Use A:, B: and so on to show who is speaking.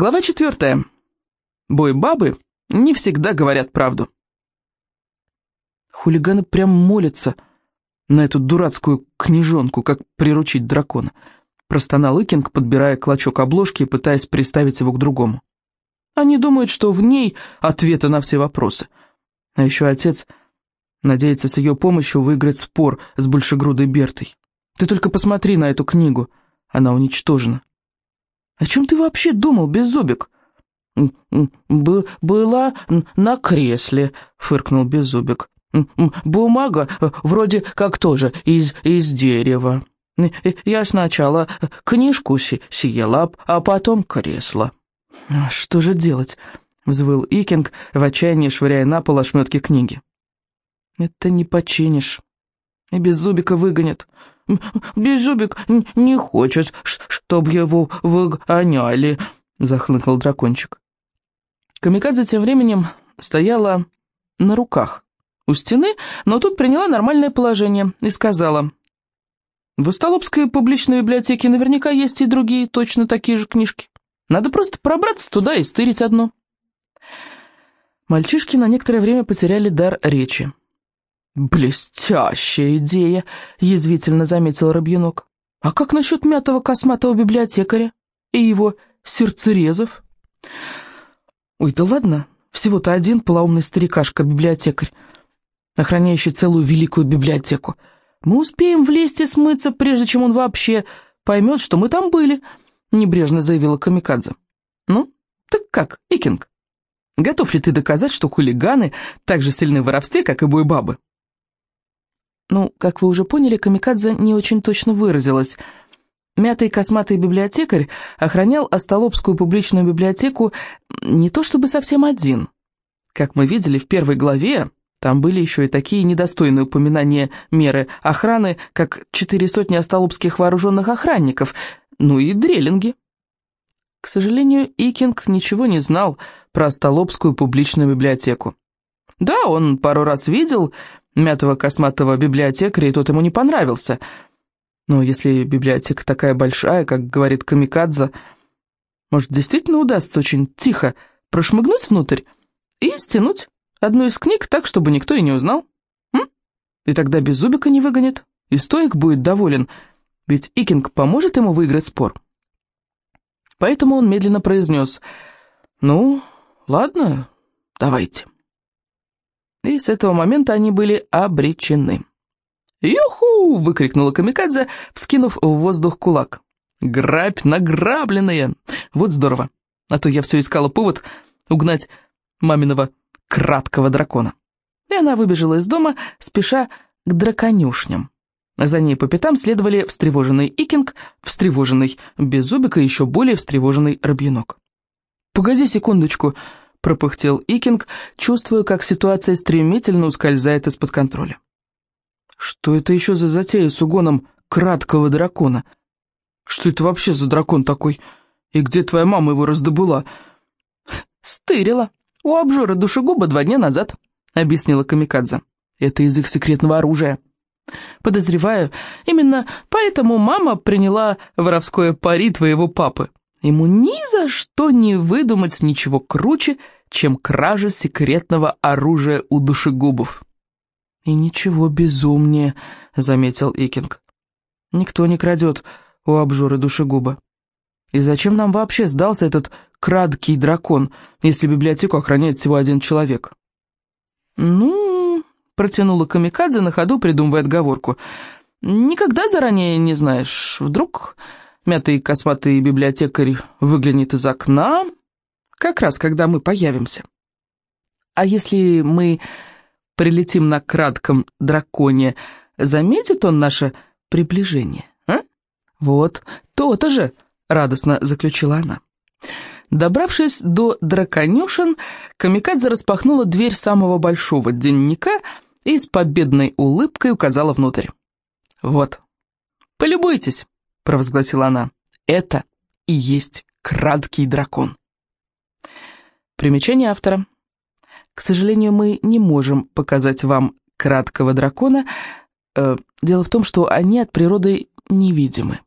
A: Глава четвертая. Бой-бабы не всегда говорят правду. Хулиганы прям молятся на эту дурацкую книжонку, как приручить дракона. Простонал Икинг, подбирая клочок обложки и пытаясь приставить его к другому. Они думают, что в ней ответы на все вопросы. А еще отец надеется с ее помощью выиграть спор с большегрудой Бертой. Ты только посмотри на эту книгу, она уничтожена. О чем ты вообще думал, Беззубик? Б «Была на кресле», — фыркнул Беззубик. «Бумага э, вроде как тоже из, из дерева. Я сначала книжку съела, а потом кресло». «А «Что же делать?» — взвыл Икинг, в отчаянии швыряя на пол ошметки книги. «Это не починишь. И Беззубика выгонят. «Беззубик не хочет, чтобы его выгоняли», — захлыкал дракончик. Камикадзе тем временем стояла на руках у стены, но тут приняла нормальное положение и сказала, «В Остолопской публичной библиотеке наверняка есть и другие точно такие же книжки. Надо просто пробраться туда и стырить одну». Мальчишки на некоторое время потеряли дар речи. «Блестящая идея!» — язвительно заметил Рабьянок. «А как насчет мятого косматого библиотекаря и его сердцерезов?» «Ой, да ладно, всего-то один полоумный старикашка-библиотекарь, охраняющий целую великую библиотеку. Мы успеем влезть и смыться, прежде чем он вообще поймет, что мы там были», — небрежно заявила Камикадзе. «Ну, так как, Икинг? Готов ли ты доказать, что хулиганы так же сильны в воровстве, как и бойбабы?» Ну, как вы уже поняли, Камикадзе не очень точно выразилась. Мятый косматый библиотекарь охранял Остолопскую публичную библиотеку не то чтобы совсем один. Как мы видели в первой главе, там были еще и такие недостойные упоминания меры охраны, как четыре сотни остолопских вооруженных охранников, ну и дрелинги. К сожалению, Икинг ничего не знал про Остолопскую публичную библиотеку. Да, он пару раз видел мятого косматого библиотекаря, и тот ему не понравился. Но если библиотека такая большая, как говорит Камикадзе, может, действительно удастся очень тихо прошмыгнуть внутрь и стянуть одну из книг так, чтобы никто и не узнал? М? И тогда без зубика не выгонит, и стоик будет доволен, ведь Икинг поможет ему выиграть спор. Поэтому он медленно произнес «Ну, ладно, давайте». И с этого момента они были обречены. «Юху!» — выкрикнула Камикадзе, вскинув в воздух кулак. «Грабь награбленная! Вот здорово! А то я все искала повод угнать маминого краткого дракона». И она выбежала из дома, спеша к драконюшням. За ней по пятам следовали встревоженный Икинг, встревоженный Беззубик и еще более встревоженный Рабьянок. «Погоди секундочку», — пропыхтел Икинг, чувствуя, как ситуация стремительно ускользает из-под контроля. «Что это еще за затея с угоном краткого дракона? Что это вообще за дракон такой? И где твоя мама его раздобыла?» «Стырила. У обжора душегуба два дня назад», — объяснила Камикадзе. «Это из их секретного оружия». «Подозреваю, именно поэтому мама приняла воровское пари твоего папы. Ему ни за что не выдумать ничего круче, чем кража секретного оружия у душегубов. «И ничего безумнее», — заметил Икинг. «Никто не крадет у обжоры душегуба. И зачем нам вообще сдался этот краткий дракон, если библиотеку охраняет всего один человек?» «Ну...» — протянула Камикадзе на ходу, придумывая отговорку. «Никогда заранее не знаешь. Вдруг Мятый косматый библиотекарь выглянет из окна, как раз когда мы появимся. А если мы прилетим на кратком драконе, заметит он наше приближение, а? Вот, то-то же, радостно заключила она. Добравшись до драконюшин, Камикадзе распахнула дверь самого большого дневника и с победной улыбкой указала внутрь. «Вот, полюбуйтесь» провозгласила она. «Это и есть краткий дракон». Примечание автора. К сожалению, мы не можем показать вам краткого дракона. Э, дело в том, что они от природы невидимы.